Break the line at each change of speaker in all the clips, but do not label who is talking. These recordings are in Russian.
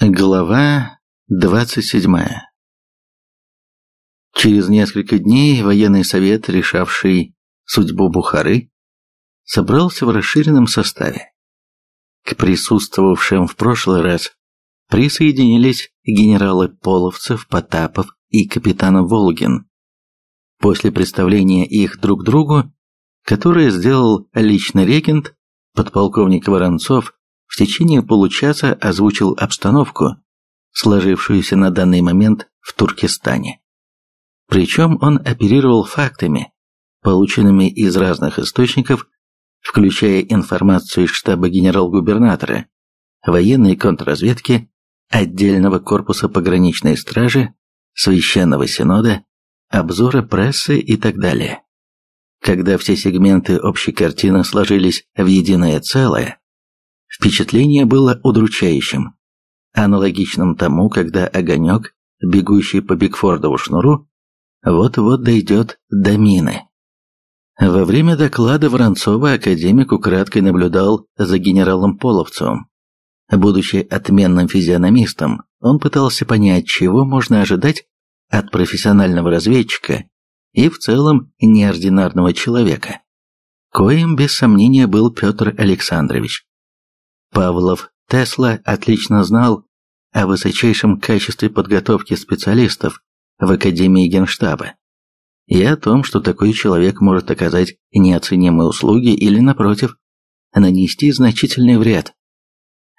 Глава 27 Через несколько дней военный совет, решавший судьбу Бухары, собрался в расширенном составе. К присутствовавшим в прошлый раз присоединились генералы Половцев, Потапов и капитан Волгин. После представления их друг другу, которое сделал лично регент, подполковник Воронцов течение получаса озвучил обстановку, сложившуюся на данный момент в Туркестане. Причем он оперировал фактами, полученными из разных источников, включая информацию из штаба генерал-губернатора, военной контрразведки, отдельного корпуса пограничной стражи, священного синода, обзоры прессы и так далее. Когда все сегменты общей картины сложились в единое целое, Впечатление было удручающим, аналогичным тому, когда огонек, бегущий по Бигфордову шнуру, вот-вот дойдет до мины. Во время доклада Воронцова академик украдкой наблюдал за генералом Половцевым. Будучи отменным физиономистом, он пытался понять, чего можно ожидать от профессионального разведчика и в целом неординарного человека, коим без сомнения был Петр Александрович. Павлов Тесла отлично знал о высочайшем качестве подготовки специалистов в Академии Генштаба и о том, что такой человек может оказать неоценимые услуги или, напротив, нанести значительный вред.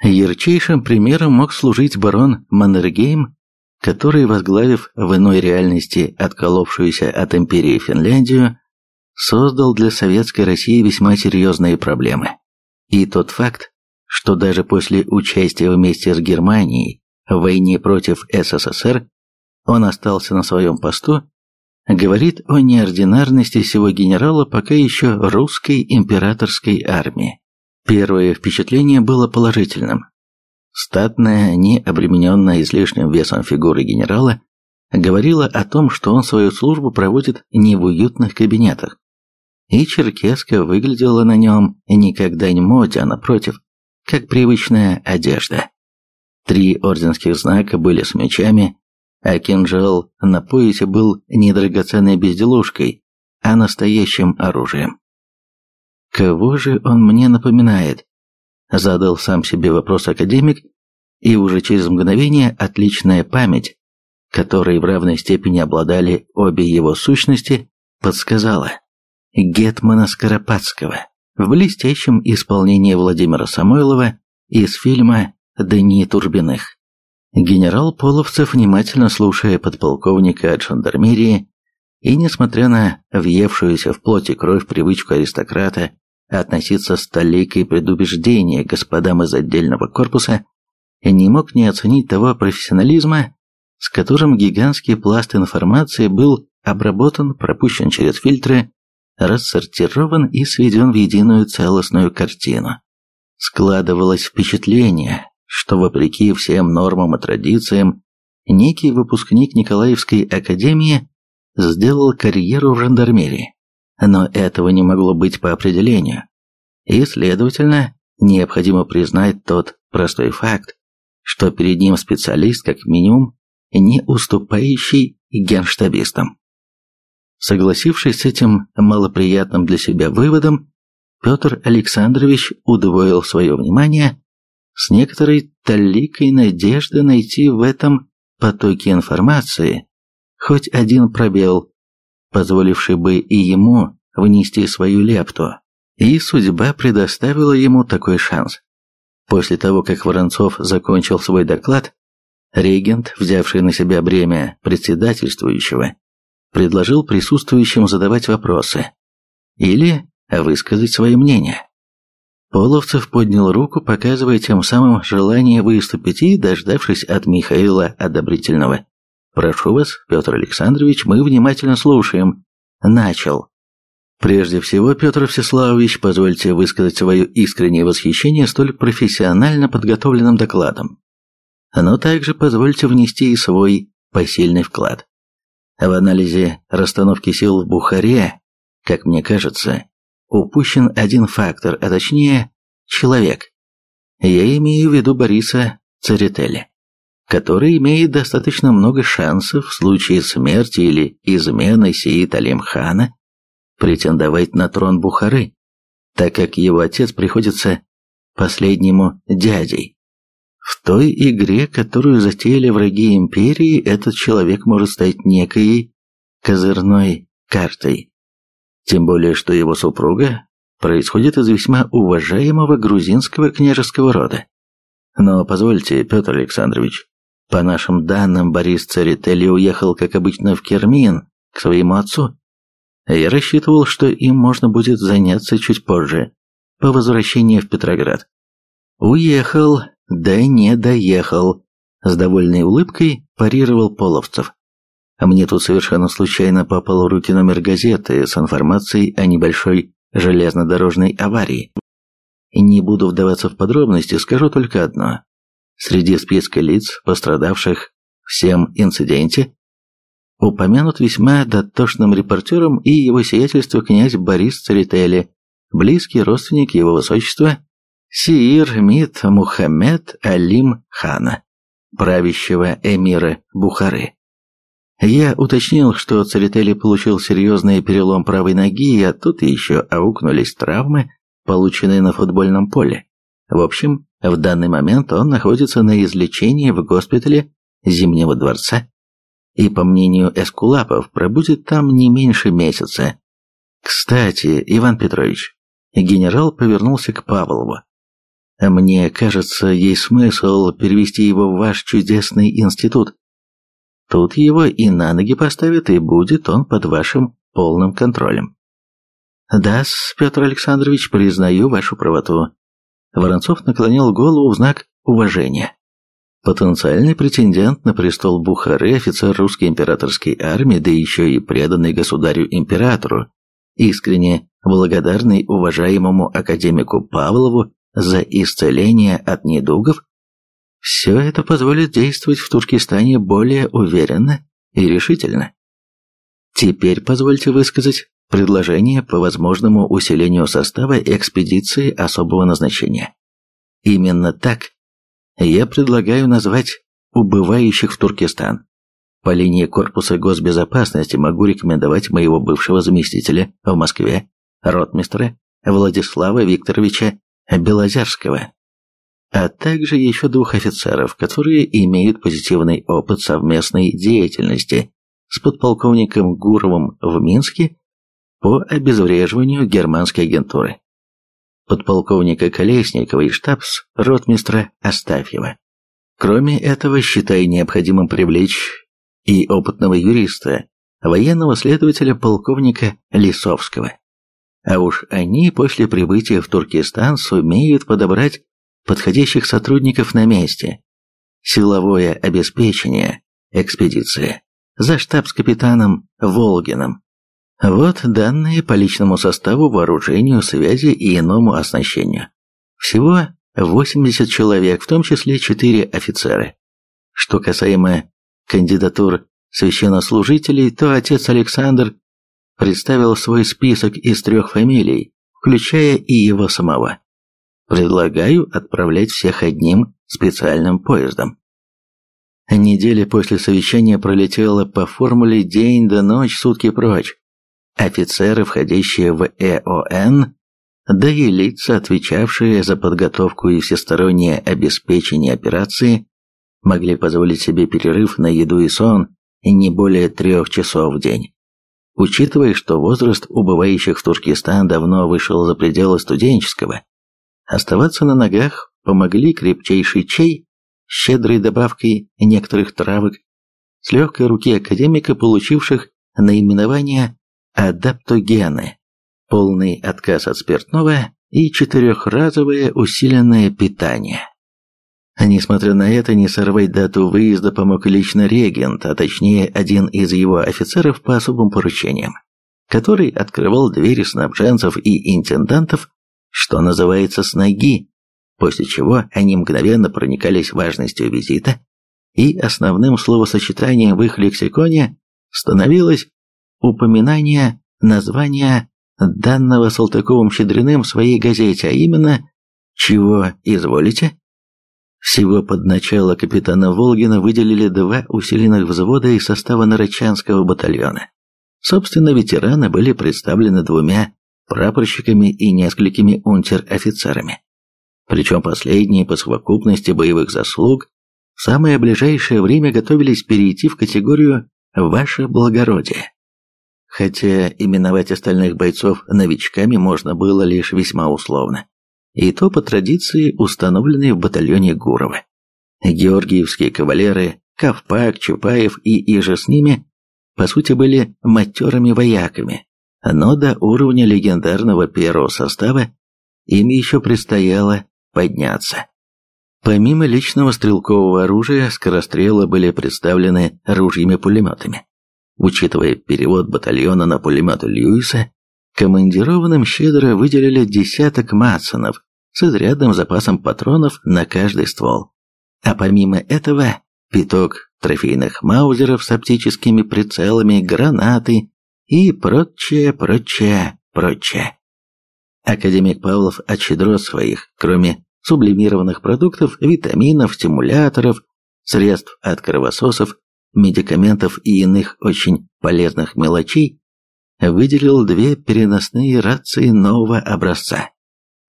Ярчайшим примером мог служить барон Маннергейм, который, возглавив в иной реальности отколовшуюся от империи Финляндию, создал для советской России весьма серьезные проблемы. И тот факт, что даже после участия вместе с Германией в войне против СССР он остался на своем посту, говорит о неординарности всего генерала пока еще русской императорской армии. Первое впечатление было положительным. Статная, не обремененная излишним весом фигура генерала, говорила о том, что он свою службу проводит не в уютных кабинетах. И черкеска выглядела на нем не как моде, а напротив, как привычная одежда. Три орденских знака были с мечами, а кинжал на поясе был не драгоценной безделушкой, а настоящим оружием. «Кого же он мне напоминает?» Задал сам себе вопрос академик, и уже через мгновение отличная память, которой в равной степени обладали обе его сущности, подсказала. Гетмана Скоропадского в блестящем исполнении Владимира Самойлова из фильма «Дни Турбиных». Генерал Половцев, внимательно слушая подполковника от жандармерии, и, несмотря на въевшуюся в плоти кровь привычку аристократа относиться с толикой предубеждения к господам из отдельного корпуса, не мог не оценить того профессионализма, с которым гигантский пласт информации был обработан, пропущен через фильтры рассортирован и сведен в единую целостную картину. Складывалось впечатление, что вопреки всем нормам и традициям, некий выпускник Николаевской академии сделал карьеру в жандармерии. Но этого не могло быть по определению. И, следовательно, необходимо признать тот простой факт, что перед ним специалист, как минимум, не уступающий генштабистам. Согласившись с этим малоприятным для себя выводом, Петр Александрович удвоил свое внимание с некоторой толикой надежды найти в этом потоке информации хоть один пробел, позволивший бы и ему внести свою лепту. И судьба предоставила ему такой шанс. После того, как Воронцов закончил свой доклад, регент, взявший на себя бремя председательствующего, предложил присутствующим задавать вопросы или высказать свое мнение. Половцев поднял руку, показывая тем самым желание выступить и, дождавшись от Михаила одобрительного «Прошу вас, Петр Александрович, мы внимательно слушаем», начал. Прежде всего, Петр Всеславович, позвольте высказать свое искреннее восхищение столь профессионально подготовленным докладом. Но также позвольте внести и свой посильный вклад. В анализе расстановки сил в Бухаре, как мне кажется, упущен один фактор, а точнее, человек. Я имею в виду Бориса Церетели. который имеет достаточно много шансов в случае смерти или измены Сиит Алим-хана претендовать на трон Бухары, так как его отец приходится последнему дядей. В той игре, которую затеяли враги империи, этот человек может стать некой козырной картой. Тем более, что его супруга происходит из весьма уважаемого грузинского княжеского рода. Но позвольте, Петр Александрович, по нашим данным, Борис Царители уехал, как обычно, в Кермин, к своему отцу. Я рассчитывал, что им можно будет заняться чуть позже, по возвращении в Петроград. Уехал, да не доехал. С довольной улыбкой парировал Половцев. А мне тут совершенно случайно попал в руки номер газеты с информацией о небольшой железнодорожной аварии. Не буду вдаваться в подробности, скажу только одно. Среди списка лиц, пострадавших всем инциденте, упомянут весьма дотошным репортером и его сиятельство князь Борис Церетели, близкий родственник его высочества Сиир Мит Мухаммед Алим Хана, правящего эмира Бухары. Я уточнил, что Церетели получил серьезный перелом правой ноги, а тут еще аукнулись травмы, полученные на футбольном поле. В общем, в данный момент он находится на излечении в госпитале Зимнего дворца и, по мнению эскулапов, пробудет там не меньше месяца. Кстати, Иван Петрович, генерал повернулся к Павлову. Мне кажется, есть смысл перевести его в ваш чудесный институт. Тут его и на ноги поставят, и будет он под вашим полным контролем. Да, Петр Александрович, признаю вашу правоту. Воронцов наклонил голову в знак уважения. Потенциальный претендент на престол Бухары, офицер русской императорской армии, да еще и преданный государю-императору, искренне благодарный уважаемому академику Павлову за исцеление от недугов, все это позволит действовать в Туркестане более уверенно и решительно. Теперь позвольте высказать предложение по возможному усилению состава экспедиции особого назначения. Именно так я предлагаю назвать убывающих в Туркестан. По линии корпуса госбезопасности могу рекомендовать моего бывшего заместителя в Москве, ротмистра Владислава Викторовича Белозерского а также еще двух офицеров, которые имеют позитивный опыт совместной деятельности с подполковником Гуровым в Минске по обезвреживанию германской агентуры, подполковника Колесникова и штабс-ротмистра Астафьева. Кроме этого, считаю необходимым привлечь и опытного юриста, военного следователя полковника Лисовского. А уж они после прибытия в Туркестан сумеют подобрать подходящих сотрудников на месте. Силовое обеспечение экспедиции за штабс-капитаном Волгиным. Вот данные по личному составу, вооружению, связи и иному оснащению. Всего 80 человек, в том числе 4 офицера. Что касаемо кандидатур священнослужителей, то отец Александр представил свой список из трех фамилий, включая и его самого. Предлагаю отправлять всех одним специальным поездом. Неделя после совещания пролетела по формуле день до ночь, сутки прочь. Офицеры, входящие в ЭОН, да и лица, отвечавшие за подготовку и всестороннее обеспечение операции, могли позволить себе перерыв на еду и сон не более трех часов в день. Учитывая, что возраст убывающих в Туркестан давно вышел за пределы студенческого, Оставаться на ногах помогли крепчайший чай с щедрой добавкой некоторых травок, с легкой руки академика, получивших наименование адаптогены, полный отказ от спиртного и четырехразовое усиленное питание. Несмотря на это, не сорвать дату выезда помог лично регент, а точнее один из его офицеров по особым поручениям, который открывал двери снабженцев и интендантов что называется, с ноги, после чего они мгновенно проникались важностью визита, и основным словосочетанием в их лексиконе становилось упоминание названия данного Салтыковым-Щедриным в своей газете, а именно «Чего изволите?» Всего под начало капитана Волгина выделили два усиленных взвода из состава Нарочанского батальона. Собственно, ветераны были представлены двумя прапорщиками и несколькими унтер-офицерами. Причем последние по совокупности боевых заслуг в самое ближайшее время готовились перейти в категорию «Ваше благородие». Хотя именовать остальных бойцов новичками можно было лишь весьма условно. И то по традиции, установленной в батальоне Гурова. Георгиевские кавалеры, Ковпак, Чапаев и иже с ними, по сути, были матерыми вояками, но до уровня легендарного первого состава им еще предстояло подняться. Помимо личного стрелкового оружия, скорострелы были представлены ружьями-пулеметами. Учитывая перевод батальона на пулеметы Льюиса, командированным щедро выделили десяток Матсонов с изрядным запасом патронов на каждый ствол. А помимо этого, пяток трофейных маузеров с оптическими прицелами, гранаты и прочее, прочее, прочее. Академик Павлов от щедро своих, кроме сублимированных продуктов, витаминов, стимуляторов, средств от кровососов, медикаментов и иных очень полезных мелочей, выделил две переносные рации нового образца.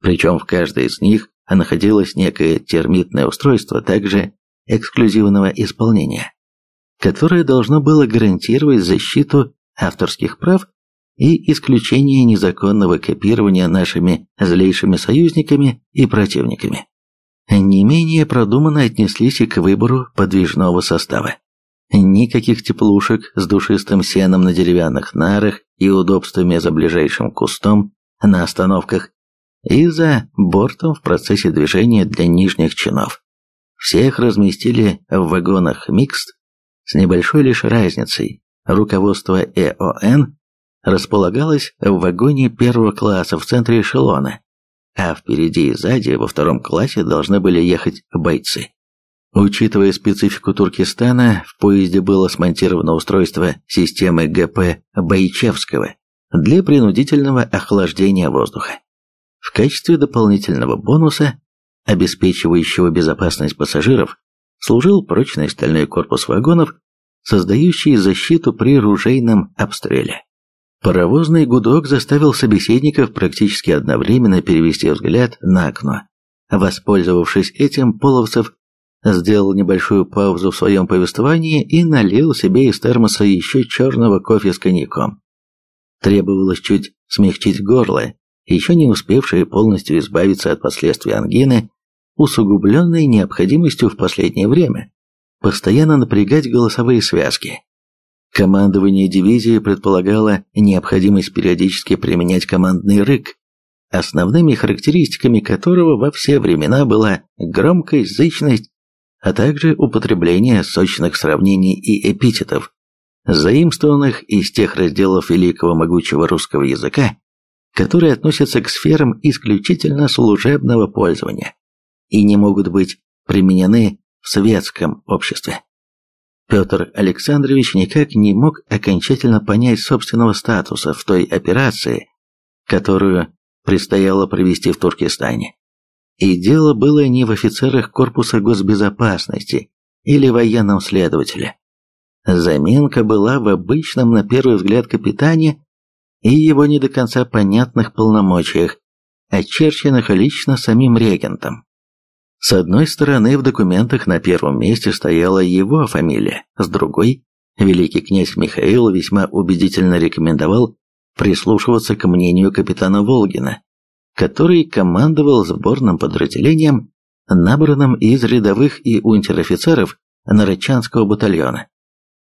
Причем в каждой из них находилось некое термитное устройство, также эксклюзивного исполнения, которое должно было гарантировать защиту авторских прав и исключение незаконного копирования нашими злейшими союзниками и противниками. Не менее продуманно отнеслись и к выбору подвижного состава. Никаких теплушек с душистым сеном на деревянных нарах и удобствами за ближайшим кустом на остановках и за бортом в процессе движения для нижних чинов. Всех разместили в вагонах микст с небольшой лишь разницей. Руководство ЭОН располагалось в вагоне первого класса в центре эшелона, а впереди и сзади во втором классе должны были ехать бойцы. Учитывая специфику Туркестана, в поезде было смонтировано устройство системы ГП Байчевского для принудительного охлаждения воздуха. В качестве дополнительного бонуса, обеспечивающего безопасность пассажиров, служил прочный стальной корпус вагонов, создающий защиту при ружейном обстреле. Паровозный гудок заставил собеседников практически одновременно перевести взгляд на окно. Воспользовавшись этим, Половцев сделал небольшую паузу в своем повествовании и налил себе из термоса еще черного кофе с коньяком. Требовалось чуть смягчить горло, еще не успевшее полностью избавиться от последствий ангины, усугубленной необходимостью в последнее время постоянно напрягать голосовые связки. Командование дивизии предполагало необходимость периодически применять командный рык, основными характеристиками которого во все времена была громкость, зычность а также употребление сочных сравнений и эпитетов, заимствованных из тех разделов великого могучего русского языка, которые относятся к сферам исключительно служебного пользования и не могут быть применены в светском обществе. Петр Александрович никак не мог окончательно понять собственного статуса в той операции, которую предстояло провести в Туркестане. И дело было не в офицерах корпуса госбезопасности или военном следователе. Заминка была в обычном, на первый взгляд, капитане и его не до конца понятных полномочиях, очерченных лично самим регентом. С одной стороны, в документах на первом месте стояла его фамилия, с другой, великий князь Михаил весьма убедительно рекомендовал прислушиваться к мнению капитана Волгина, который командовал сборным подразделением, набранным из рядовых и унтер-офицеров Нарочанского батальона,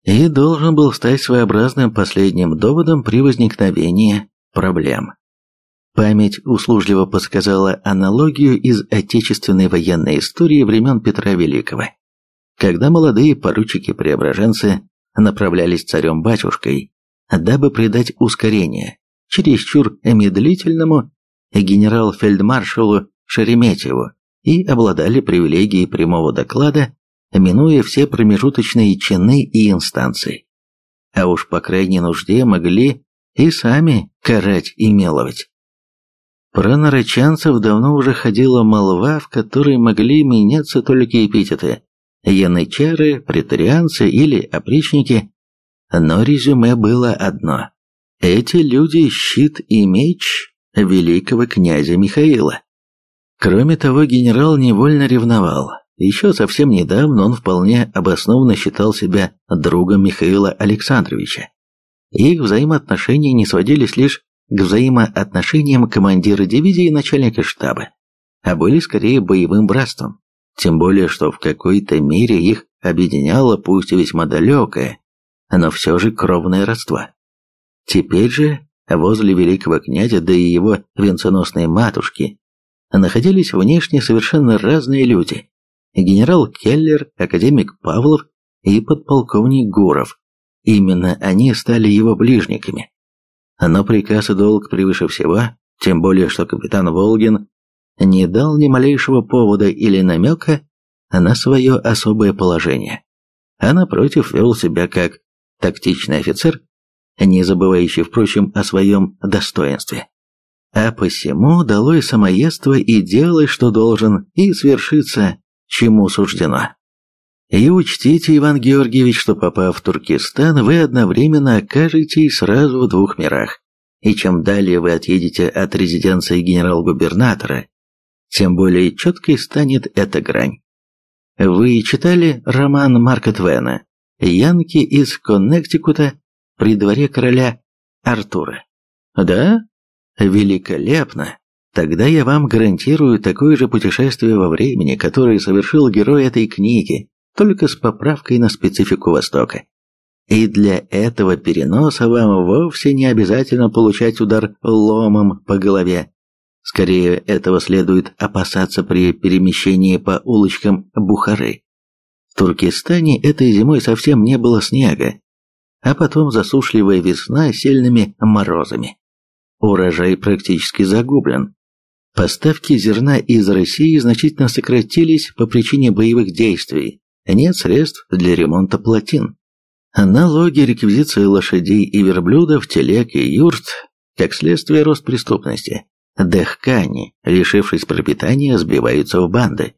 и должен был стать своеобразным последним доводом при возникновении проблем. Память услужливо подсказала аналогию из отечественной военной истории времен Петра Великого, когда молодые поручики-преображенцы направлялись царем-батюшкой, дабы придать ускорение чересчур медлительному генерал-фельдмаршалу Шереметьеву и обладали привилегией прямого доклада, минуя все промежуточные чины и инстанции. А уж по крайней нужде могли и сами карать и меловать. Про нарочанцев давно уже ходила молва, в которой могли меняться только эпитеты янычары, претарианцы или опричники, но резюме было одно. Эти люди – щит и меч великого князя Михаила. Кроме того, генерал невольно ревновал. Еще совсем недавно он вполне обоснованно считал себя другом Михаила Александровича. Их взаимоотношения не сводились лишь к взаимоотношениям командира дивизии и начальника штаба, а были скорее боевым братством. Тем более, что в какой-то мере их объединяло пусть и весьма далекое, но все же кровное родство. Теперь же возле великого князя, да и его венценосной матушки, находились внешне совершенно разные люди. Генерал Келлер, академик Павлов и подполковник Гуров. Именно они стали его ближниками. Но приказ и долг превыше всего, тем более что капитан Волгин не дал ни малейшего повода или намека на свое особое положение, а напротив вел себя как тактичный офицер, не забывающий, впрочем, о своем достоинстве. А посему долой самоедство и делай, что должен, и свершится, чему суждено. И учтите, Иван Георгиевич, что попав в Туркестан, вы одновременно окажетесь сразу в двух мирах. И чем далее вы отъедете от резиденции генерал-губернатора, тем более четкой станет эта грань. Вы читали роман Марка Твена «Янки из Коннектикута при дворе короля Артура»? Да? Великолепно. Тогда я вам гарантирую такое же путешествие во времени, которое совершил герой этой книги, только с поправкой на специфику Востока. И для этого переноса вам вовсе не обязательно получать удар ломом по голове. Скорее, этого следует опасаться при перемещении по улочкам Бухары. В Туркестане этой зимой совсем не было снега, а потом засушливая весна с сильными морозами. Урожай практически загублен. Поставки зерна из России значительно сократились по причине боевых действий, нет средств для ремонта плотин. Налоги, реквизиция лошадей и верблюдов, телег и юрт, как следствие рост преступности. Дехкани, лишившись пропитания, сбиваются в банды.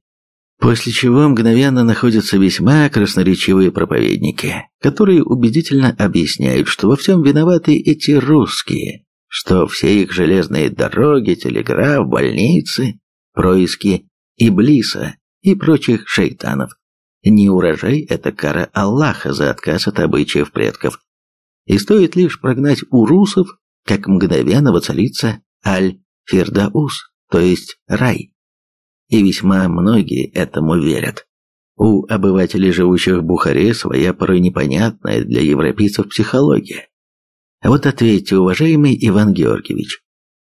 После чего мгновенно находятся весьма красноречивые проповедники, которые убедительно объясняют, что во всем виноваты эти русские, что все их железные дороги, телеграф, больницы, происки Иблиса и прочих шейтанов. Не урожай – это кара Аллаха за отказ от обычаев предков. И стоит лишь прогнать урусов, как мгновенно воцарится Аль Фирдаус, то есть рай. И весьма многие этому верят. У обывателей, живущих в Бухаре, своя порой непонятная для европейцев психология. Вот ответьте, уважаемый Иван Георгиевич,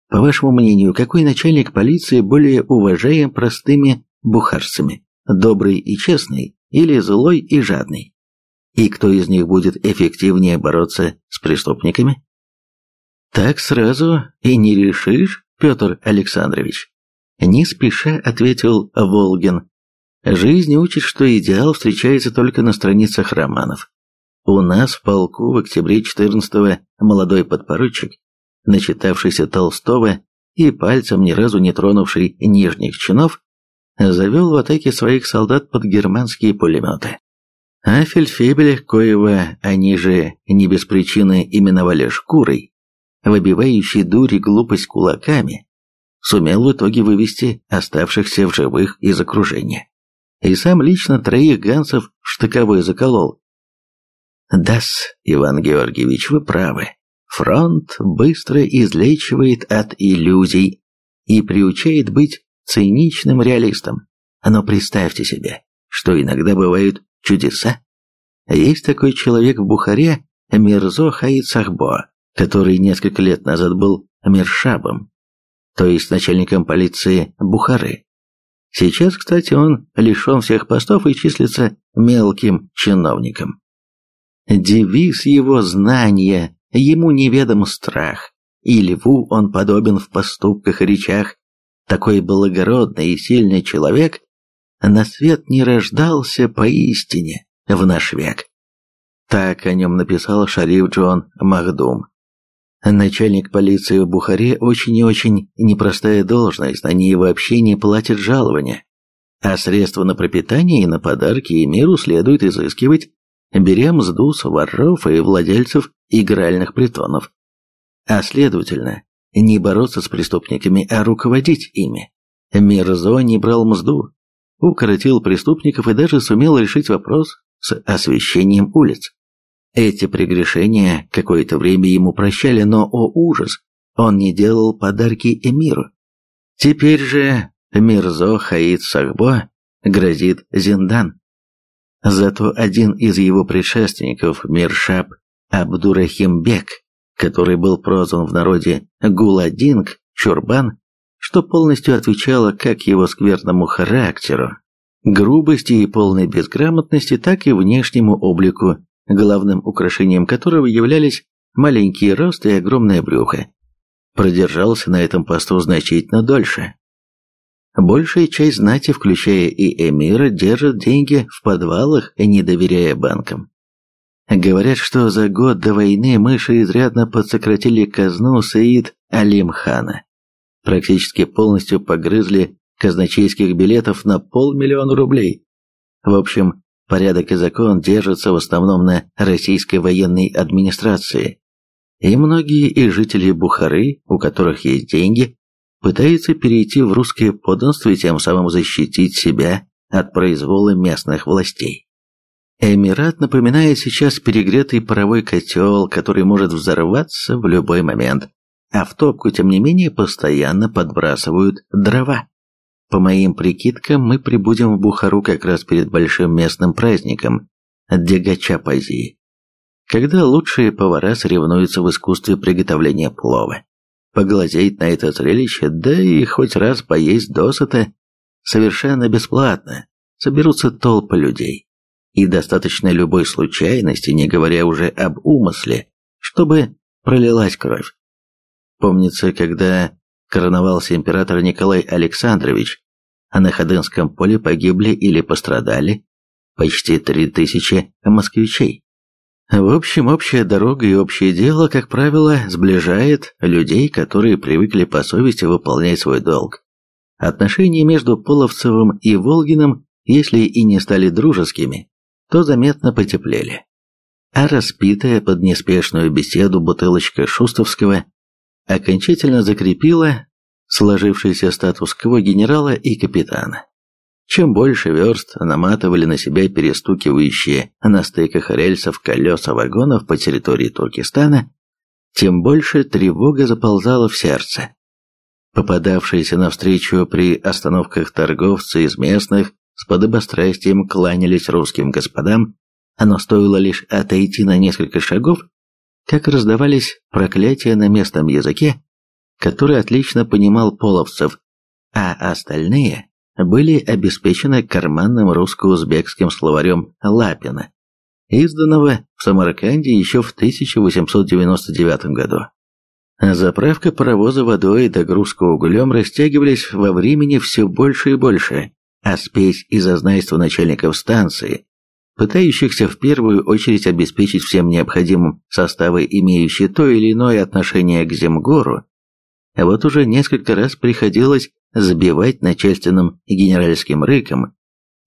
по вашему мнению, какой начальник полиции более уважаем простыми бухарцами, добрый и честный или злой и жадный? И кто из них будет эффективнее бороться с преступниками? Так сразу и не решишь, Петр Александрович. Не спеша ответил Волгин. Жизнь учит, что идеал встречается только на страницах романов. У нас в полку в октябре 14-го молодой подпоручик, начитавшийся Толстого и пальцем ни разу не тронувший нижних чинов, завел в атаке своих солдат под германские пулеметы. А фельдфебеля, коего они же не без причины именовали шкурой, выбивающий дурь и глупость кулаками, сумел в итоге вывести оставшихся в живых из окружения. И сам лично троих гансов штыковой заколол. «Дас, Иван Георгиевич, вы правы. Фронт быстро излечивает от иллюзий и приучает быть циничным реалистом. Но представьте себе, что иногда бывают чудеса. Есть такой человек в Бухаре, Мирзо Хаид который несколько лет назад был Миршабом, то есть начальником полиции Бухары. Сейчас, кстати, он лишен всех постов и числится мелким чиновником. Девиз его знания, ему неведом страх, и льву он подобен в поступках и речах. Такой благородный и сильный человек на свет не рождался поистине в наш век. Так о нем написал шариф Джон Махдум. Начальник полиции в Бухаре очень и очень непростая должность, на ней вообще не платят жалования. А средства на пропитание и на подарки и миру следует изыскивать, беря мзду с воров и владельцев игральных притонов. А следовательно, не бороться с преступниками, а руководить ими. Мирзо не брал мзду, укоротил преступников и даже сумел решить вопрос с освещением улиц. Эти прегрешения какое-то время ему прощали, но, о ужас, он не делал подарки эмиру. Теперь же Мирзо Хаид Сахбо грозит Зиндан. Зато один из его предшественников, Миршаб Абдурахимбек, который был прозван в народе Гуладинг Чурбан, что полностью отвечало как его скверному характеру, грубости и полной безграмотности, так и внешнему облику, главным украшением которого являлись маленький рост и огромное брюхо. Продержался на этом посту значительно дольше. Большая часть знати, включая и эмира, держит деньги в подвалах, не доверяя банкам. Говорят, что за год до войны мыши изрядно подсократили казну Саид Алимхана. Практически полностью погрызли казначейских билетов на полмиллиона рублей. В общем, порядок и закон держатся в основном на российской военной администрации. И многие из жителей Бухары, у которых есть деньги, пытаются перейти в русское подданство и тем самым защитить себя от произвола местных властей. Эмират напоминает сейчас перегретый паровой котел, который может взорваться в любой момент, а в топку, тем не менее, постоянно подбрасывают дрова. По моим прикидкам, мы прибудем в Бухару как раз перед большим местным праздником Дегачапази, когда лучшие повара соревнуются в искусстве приготовления плова. Поглазеть на это зрелище, да и хоть раз поесть досыта, совершенно бесплатно, соберутся толпы людей. И достаточно любой случайности, не говоря уже об умысле, чтобы пролилась кровь. Помнится, когда короновался император Николай Александрович, а на Ходынском поле погибли или пострадали почти три тысячи москвичей. В общем, общая дорога и общее дело, как правило, сближает людей, которые привыкли по совести выполнять свой долг. Отношения между Половцевым и Волгиным, если и не стали дружескими, то заметно потеплели. А распитая под неспешную беседу бутылочка Шустовского окончательно закрепила сложившийся статус кво генерала и капитана. Чем больше верст наматывали на себя перестукивающие на стыках рельсов колеса вагонов по территории Туркестана, тем больше тревога заползала в сердце. Попадавшиеся навстречу при остановках торговцы из местных с подобострастием кланялись русским господам, но стоило лишь отойти на несколько шагов, как раздавались проклятия на местном языке, который отлично понимал половцев, а остальные были обеспечены карманным русско-узбекским словарем Лапина, изданного в Самарканде еще в 1899 году. Заправка паровоза водой и догрузка углем растягивались во времени все больше и больше, а спесь и зазнайство начальников станции, пытающихся в первую очередь обеспечить всем необходимым составы, имеющие то или иное отношение к Земгору, вот уже несколько раз приходилось забивать начальственным генеральским рыком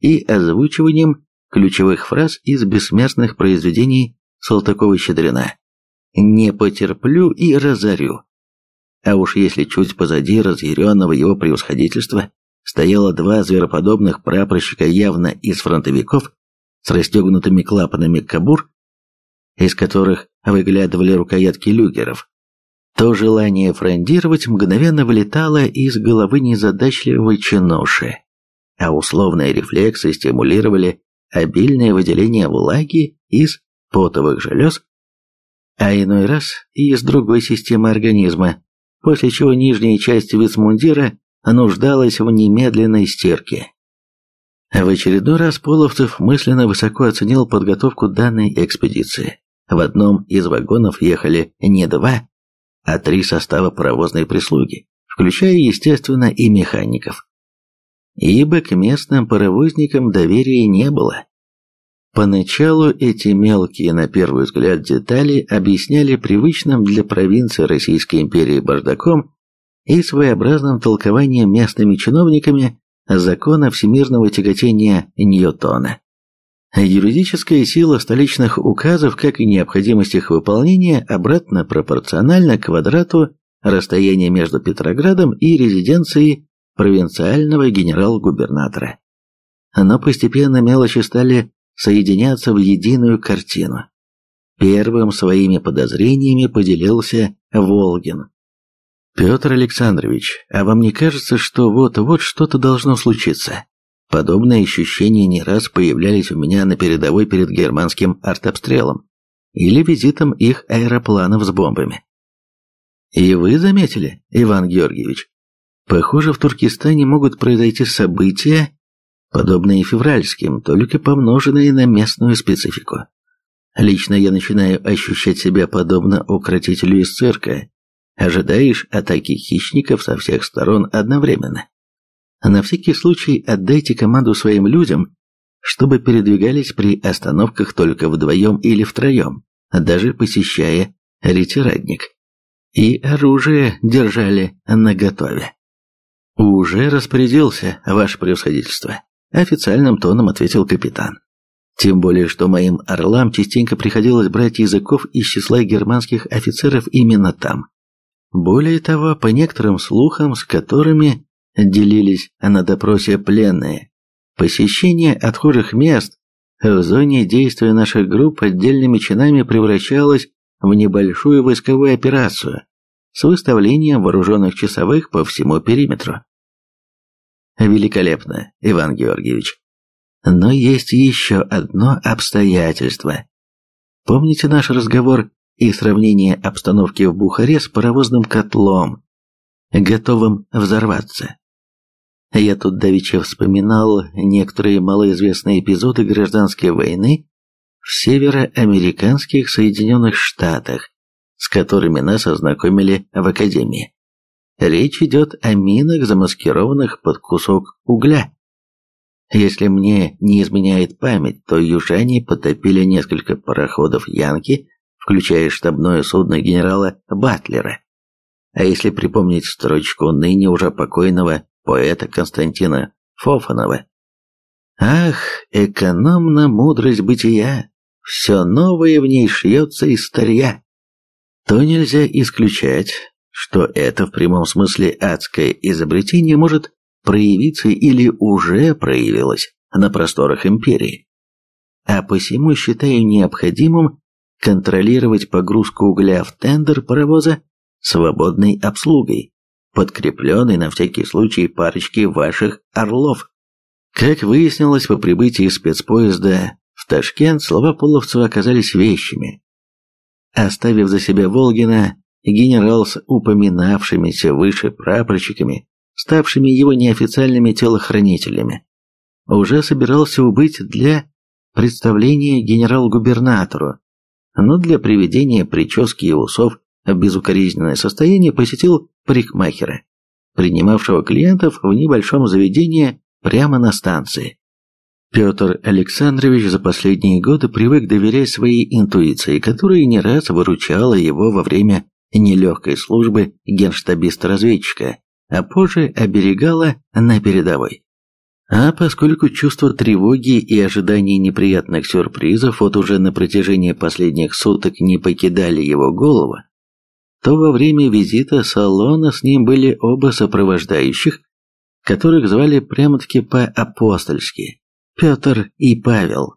и озвучиванием ключевых фраз из бессмертных произведений Салтыкова-Щедрина «Не потерплю и разорю». А уж если чуть позади разъяренного его превосходительства стояло два звероподобных прапорщика явно из фронтовиков с расстегнутыми клапанами кабур, из которых выглядывали рукоятки люгеров, то желание фрондировать мгновенно вылетало из головы незадачливого чинуши, а условные рефлексы стимулировали обильное выделение влаги из потовых желез, а иной раз и из другой системы организма, после чего нижняя часть вицмундира нуждалась в немедленной стирке. В очередной раз Половцев мысленно высоко оценил подготовку данной экспедиции. В одном из вагонов ехали не два, а три состава паровозной прислуги, включая, естественно, и механиков. Ибо к местным паровозникам доверия не было. Поначалу эти мелкие, на первый взгляд, детали объясняли привычным для провинции Российской империи бардаком и своеобразным толкованием местными чиновниками закона всемирного тяготения Ньютона. Юридическая сила столичных указов, как и необходимость их выполнения, обратно пропорциональна квадрату расстояния между Петроградом и резиденцией провинциального генерал-губернатора. Но постепенно мелочи стали соединяться в единую картину. Первым своими подозрениями поделился Волгин. «Петр Александрович, а вам не кажется, что вот-вот что-то должно случиться?» Подобные ощущения не раз появлялись у меня на передовой перед германским артобстрелом или визитом их аэропланов с бомбами. И вы заметили, Иван Георгиевич, похоже, в Туркестане могут произойти события, подобные февральским, только помноженные на местную специфику. Лично я начинаю ощущать себя подобно укротителю из цирка. Ожидаешь атаки хищников со всех сторон одновременно. На всякий случай отдайте команду своим людям, чтобы передвигались при остановках только вдвоем или втроем, даже посещая ретирадник. И оружие держали наготове. «Уже распорядился, ваше превосходительство», официальным тоном ответил капитан. Тем более, что моим орлам частенько приходилось брать языков из числа германских офицеров именно там. Более того, по некоторым слухам, с которыми делились на допросе пленные, посещение отхожих мест в зоне действия наших групп отдельными чинами превращалось в небольшую войсковую операцию с выставлением вооруженных часовых по всему периметру. Великолепно, Иван Георгиевич. Но есть еще одно обстоятельство. Помните наш разговор и сравнение обстановки в Бухаре с паровозным котлом, готовым взорваться? Я тут давеча вспоминал некоторые малоизвестные эпизоды гражданской войны в североамериканских Соединенных Штатах, с которыми нас ознакомили в Академии. Речь идет о минах, замаскированных под кусок угля. Если мне не изменяет память, то южане потопили несколько пароходов Янки, включая штабное судно генерала Батлера. А если припомнить строчку ныне уже покойного поэта Константина Фофанова. «Ах, экономна мудрость бытия, все новое в ней шьется из старья», то нельзя исключать, что это в прямом смысле адское изобретение может проявиться или уже проявилось на просторах империи. А посему считаю необходимым контролировать погрузку угля в тендер паровоза свободной обслугой, подкрепленной на всякий случай парочки ваших орлов. Как выяснилось по прибытии спецпоезда в Ташкент, слова Половцева оказались вещами. Оставив за себя Волгина, генерал с упоминавшимися выше прапорщиками, ставшими его неофициальными телохранителями, уже собирался убыть для представления генерал-губернатору, но для приведения прически и усов безукоризненное состояние посетил парикмахера, принимавшего клиентов в небольшом заведении прямо на станции. Петр Александрович за последние годы привык доверять своей интуиции, которая не раз выручала его во время нелегкой службы генштабиста-разведчика, а позже оберегала на передовой. А поскольку чувство тревоги и ожидание неприятных сюрпризов вот уже на протяжении последних суток не покидали его голову, то во время визита салона с ним были оба сопровождающих, которых звали прямо-таки по-апостольски – Петр и Павел.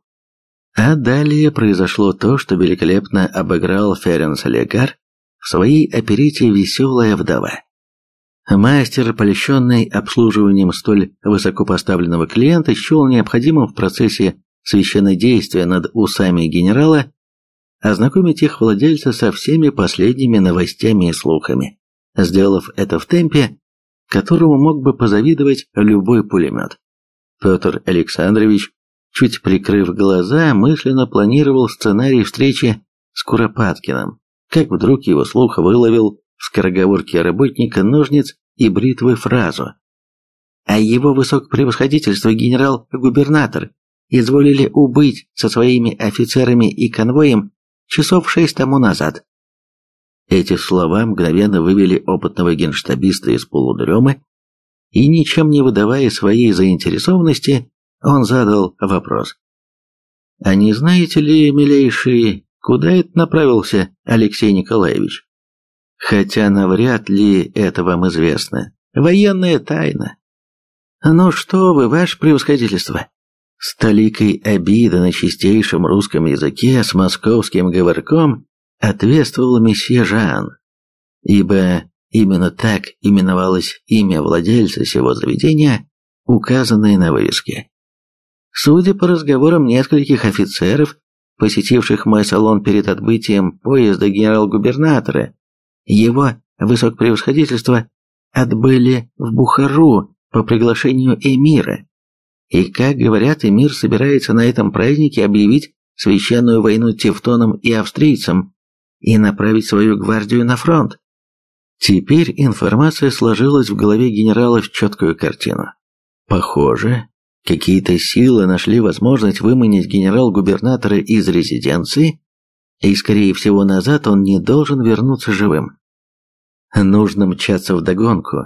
А далее произошло то, что великолепно обыграл Ференс Легар в своей оперете «Веселая вдова». Мастер, польщенный обслуживанием столь высокопоставленного клиента, счел необходимым в процессе священнодействия над усами генерала ознакомить их владельца со всеми последними новостями и слухами, сделав это в темпе, которому мог бы позавидовать любой пулемет. Петр Александрович, чуть прикрыв глаза, мысленно планировал сценарий встречи с Куропаткиным, как вдруг его слух выловил в скороговорке работника ножниц и бритвы фразу. «А его высокопревосходительство генерал-губернатор изволили убыть со своими офицерами и конвоем часов шесть тому назад. Эти слова мгновенно вывели опытного генштабиста из полудремы, и ничем не выдавая своей заинтересованности, он задал вопрос. «А не знаете ли, милейший, куда это направился Алексей Николаевич?» «Хотя навряд ли это вам известно. Военная тайна». «Ну что вы, ваше превосходительство!» С толикой обиды на чистейшем русском языке с московским говорком ответствовал месье Жан, ибо именно так именовалось имя владельца сего заведения, указанное на вывеске. Судя по разговорам нескольких офицеров, посетивших мой салон перед отбытием поезда генерал-губернатора, его высокопревосходительство отбыли в Бухару по приглашению эмира. И, как говорят, эмир собирается на этом празднике объявить священную войну тевтонам и австрийцам и направить свою гвардию на фронт. Теперь информация сложилась в голове генерала в четкую картину. Похоже, какие-то силы нашли возможность выманить генерал-губернатора из резиденции, и, скорее всего, назад он не должен вернуться живым. Нужно мчаться вдогонку.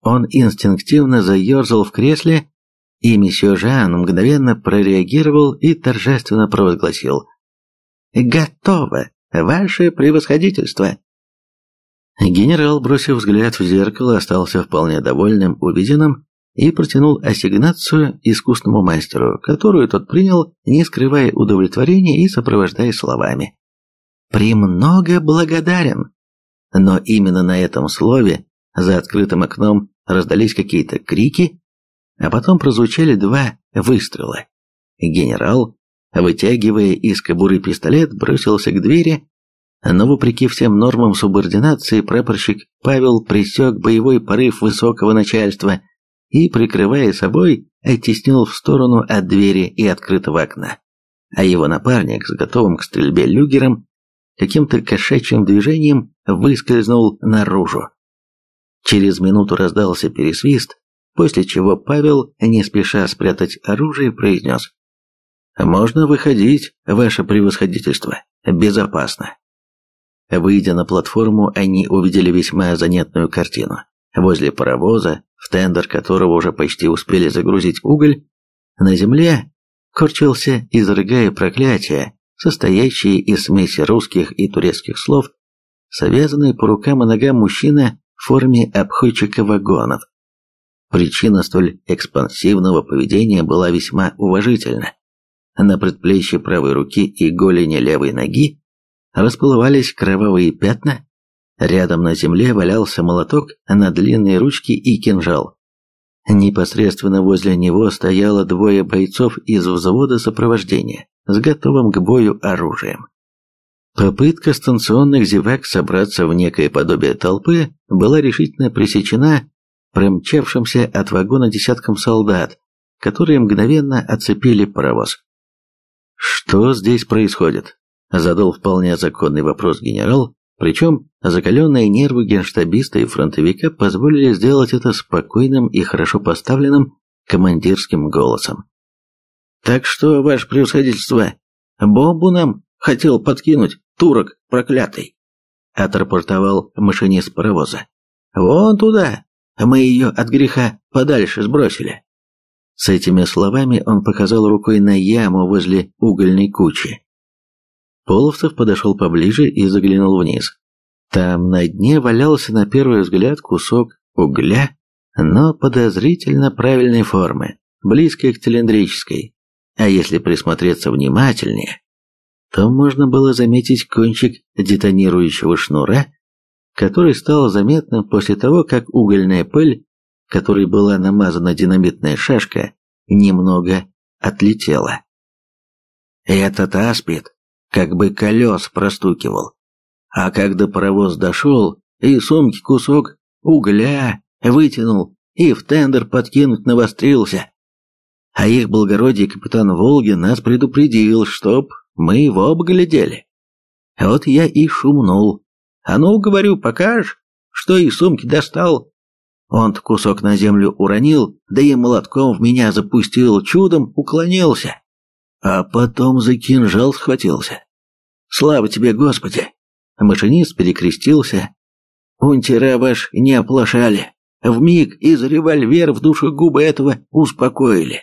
Он инстинктивно заерзал в кресле, и месье Жан мгновенно прореагировал и торжественно провозгласил. «Готово, ваше превосходительство!» Генерал, бросив взгляд в зеркало, остался вполне довольным увиденным и протянул ассигнацию искусному мастеру, которую тот принял, не скрывая удовлетворения и сопровождая словами. «Премного благодарен!» Но именно на этом слове за открытым окном раздались какие-то крики, а потом прозвучали два выстрела. Генерал, вытягивая из кобуры пистолет, бросился к двери, но вопреки всем нормам субординации прапорщик Павел пресек боевой порыв высокого начальства и, прикрывая собой, оттеснил в сторону от двери и открытого окна. А его напарник с готовым к стрельбе люгером каким-то кошачьим движением выскользнул наружу. Через минуту раздался пересвист, после чего Павел, не спеша спрятать оружие, произнес «Можно выходить, ваше превосходительство, безопасно». Выйдя на платформу, они увидели весьма занятную картину. Возле паровоза, в тендер которого уже почти успели загрузить уголь, на земле корчился, изрыгая проклятия, состоящие из смеси русских и турецких слов, связанный по рукам и ногам мужчина в форме обходчика вагонов. Причина столь экспансивного поведения была весьма уважительна. На предплечье правой руки и голени левой ноги расплывались кровавые пятна, рядом на земле валялся молоток на длинной ручке и кинжал. Непосредственно возле него стояло двое бойцов из взвода сопровождения с готовым к бою оружием. Попытка станционных зевак собраться в некое подобие толпы была решительно пресечена промчавшимся от вагона десятком солдат, которые мгновенно оцепили паровоз. «Что здесь происходит?» – задал вполне законный вопрос генерал, причем закаленные нервы генштабиста и фронтовика позволили сделать это спокойным и хорошо поставленным командирским голосом. «Так что, ваше превосходительство, бомбу нам хотел подкинуть турок проклятый», отрапортовал машинист паровоза. «Вон туда, мы ее от греха подальше сбросили». С этими словами он показал рукой на яму возле угольной кучи. Половцев подошел поближе и заглянул вниз. Там на дне валялся на первый взгляд кусок угля, но подозрительно правильной формы, близкой к цилиндрической. А если присмотреться внимательнее, то можно было заметить кончик детонирующего шнура, который стал заметным после того, как угольная пыль, которой была намазана динамитная шашка, немного отлетела. «Этот аспид как бы колес простукивал, а когда паровоз дошел, и сумки кусок угля вытянул и в тендер подкинуть навострился. А их благородие капитан Волги нас предупредил, чтоб мы его обглядели. Вот я и шумнул. А ну, говорю, покажешь, что из сумки достал? Он кусок на землю уронил, да и молотком в меня запустил, чудом уклонился. А потом за кинжал схватился. Слава тебе, Господи! Машинист перекрестился. Унтера ваш не оплошали. Вмиг из револьвера в душу губы этого успокоили.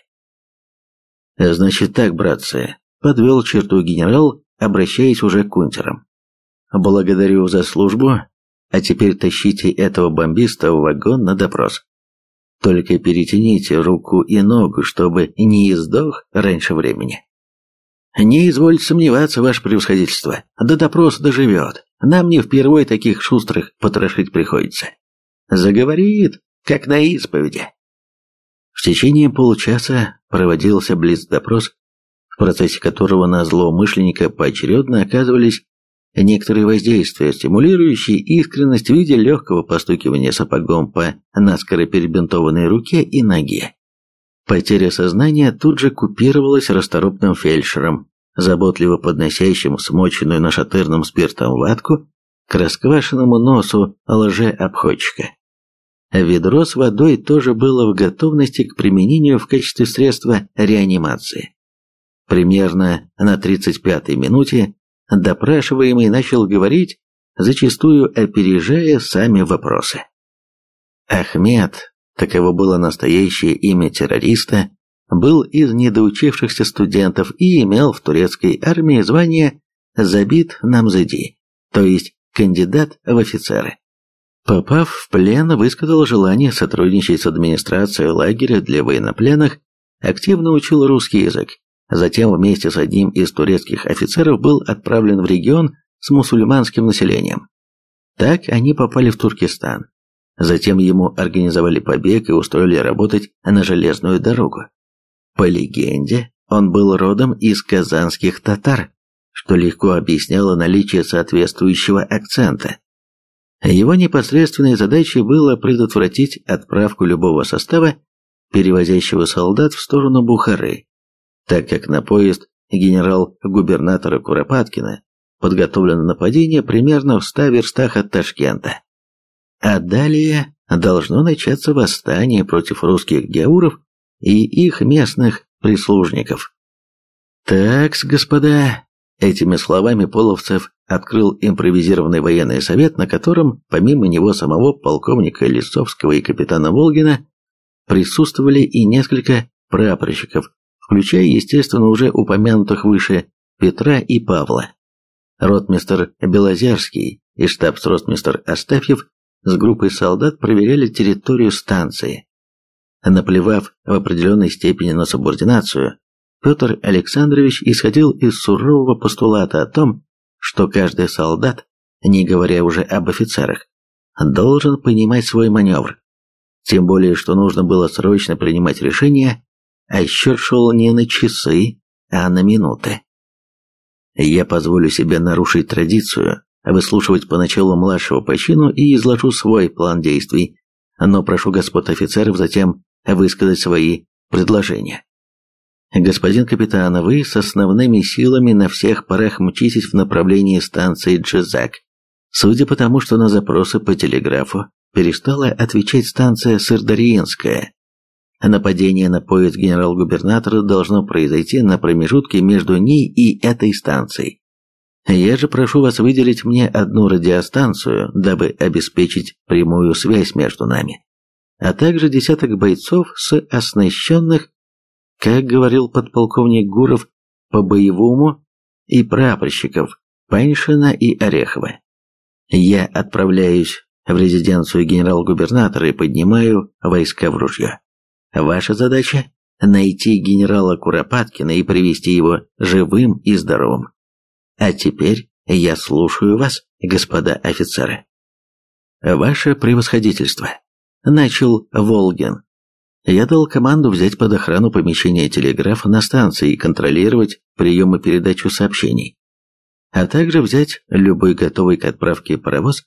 Значит так, братцы, подвел черту генерал, обращаясь уже к унтерам. Благодарю за службу, а теперь тащите этого бомбиста в вагон на допрос. Только перетяните руку и ногу, чтобы не издох раньше времени. Не извольте сомневаться, ваше превосходительство, до допроса доживет. Нам не впервой таких шустрых потрошить приходится. Заговорит, как на исповеди. В течение получаса проводился близ-допрос, в процессе которого на злоумышленника поочередно оказывались некоторые воздействия, стимулирующие искренность в виде легкого постукивания сапогом по наскоро перебинтованной руке и ноге. Потеря сознания тут же купировалась расторопным фельдшером, заботливо подносящим смоченную нашатырным спиртом ватку к расквашенному носу лже-обходчика. Ведро с водой тоже было в готовности к применению в качестве средства реанимации. Примерно на 35-й минуте допрашиваемый начал говорить, зачастую опережая сами вопросы. Ахмед, таково было настоящее имя террориста, был из недоучившихся студентов и имел в турецкой армии звание «забит намзади», то есть кандидат в офицеры. Попав в плен, высказал желание сотрудничать с администрацией лагеря для военнопленных, активно учил русский язык. Затем вместе с одним из турецких офицеров был отправлен в регион с мусульманским населением. Так они попали в Туркестан. Затем ему организовали побег и устроили работать на железную дорогу. По легенде, он был родом из казанских татар, что легко объясняло наличие соответствующего акцента. Его непосредственной задачей было предотвратить отправку любого состава, перевозящего солдат в сторону Бухары, так как на поезд генерал-губернатора Куропаткина подготовлено нападение примерно в ста верстах от Ташкента. А далее должно начаться восстание против русских геуров и их местных прислужников. Так, господа, этими словами Половцев открыл импровизированный военный совет, на котором, помимо него самого полковника Лисовского и капитана Волгина, присутствовали и несколько прапорщиков, включая, естественно, уже упомянутых выше Петра и Павла. Ротмистр Белозерский и штабс-ротмистр Астафьев с группой солдат проверяли территорию станции. Наплевав в определенной степени на субординацию, Петр Александрович исходил из сурового постулата о том, что каждый солдат, не говоря уже об офицерах, должен понимать свой маневр. Тем более, что нужно было срочно принимать решение, а счет шел не на часы, а на минуты. Я позволю себе нарушить традицию, выслушивать поначалу младшего по чину и изложу свой план действий, но прошу господ офицеров затем высказать свои предложения. Господин капитан, вы с основными силами на всех парах мчитесь в направлении станции Джизак. Судя по тому, что на запросы по телеграфу перестала отвечать станция Сырдарьинская. Нападение на поезд генерал-губернатора должно произойти на промежутке между ней и этой станцией. Я же прошу вас выделить мне одну радиостанцию, дабы обеспечить прямую связь между нами а также десяток бойцов с оснащенных, как говорил подполковник Гуров, по-боевому и прапорщиков Паньшина и Орехова. Я отправляюсь в резиденцию генерал-губернатора и поднимаю войска в ружье. Ваша задача – найти генерала Куропаткина и привести его живым и здоровым. А теперь я слушаю вас, господа офицеры. Ваше превосходительство начал Волгин. Я дал команду взять под охрану помещение телеграфа на станции и контролировать прием и передачу сообщений, а также взять любой готовый к отправке паровоз,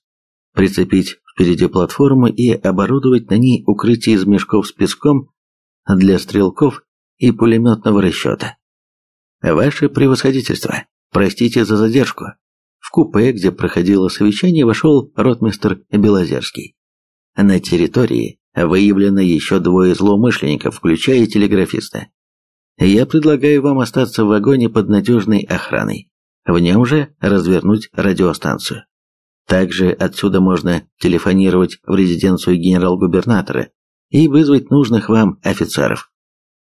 прицепить впереди платформу и оборудовать на ней укрытие из мешков с песком для стрелков и пулеметного расчета. Ваше превосходительство, простите за задержку. В купе, где проходило совещание, вошел ротмистр Белозерский. На территории выявлено еще двое злоумышленников, включая телеграфиста. Я предлагаю вам остаться в вагоне под надежной охраной. В нем же развернуть радиостанцию. Также отсюда можно телефонировать в резиденцию генерал-губернатора и вызвать нужных вам офицеров.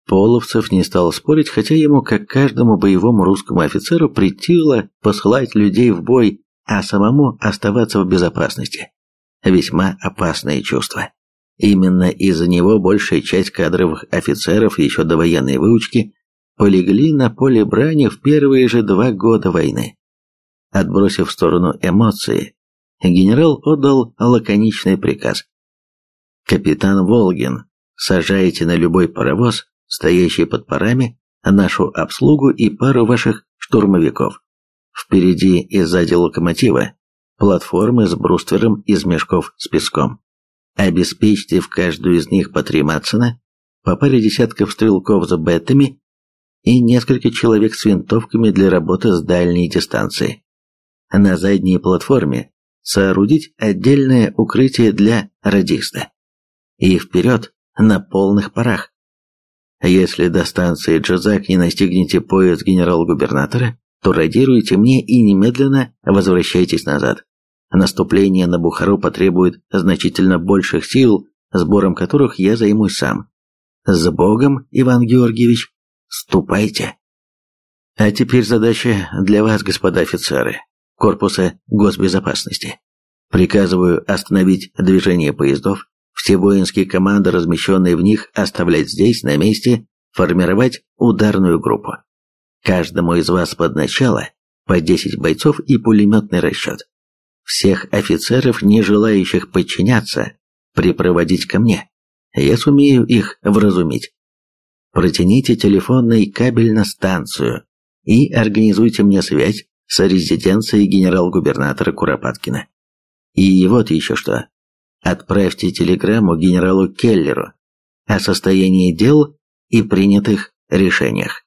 Половцев не стал спорить, хотя ему, как каждому боевому русскому офицеру, притило посылать людей в бой, а самому оставаться в безопасности. Весьма опасное чувство. Именно из-за него большая часть кадровых офицеров еще до военной выучки полегли на поле брани в первые же два года войны. Отбросив в сторону эмоции, генерал отдал лаконичный приказ. «Капитан Волгин, сажайте на любой паровоз, стоящий под парами, нашу обслугу и пару ваших штурмовиков. Впереди и сзади локомотива платформы с бруствером из мешков с песком. Обеспечьте в каждую из них по три Матсона, по паре десятков стрелков за бетами и несколько человек с винтовками для работы с дальней дистанции. На задней платформе соорудить отдельное укрытие для радиста. И вперед на полных парах. Если до станции Джазак не настигнете поезд генерал-губернатора, то радируйте мне и немедленно возвращайтесь назад. Наступление на Бухару потребует значительно больших сил, сбором которых я займусь сам. С Богом, Иван Георгиевич, ступайте. А теперь задача для вас, господа офицеры, корпуса госбезопасности. Приказываю остановить движение поездов, все воинские команды, размещенные в них, оставлять здесь, на месте, формировать ударную группу. Каждому из вас под начало по 10 бойцов и пулеметный расчет всех офицеров, не желающих подчиняться, припроводить ко мне. Я сумею их вразумить. Протяните телефонный кабель на станцию и организуйте мне связь с резиденцией генерал-губернатора Куропаткина. И вот еще что. Отправьте телеграмму генералу Келлеру о состоянии дел и принятых решениях.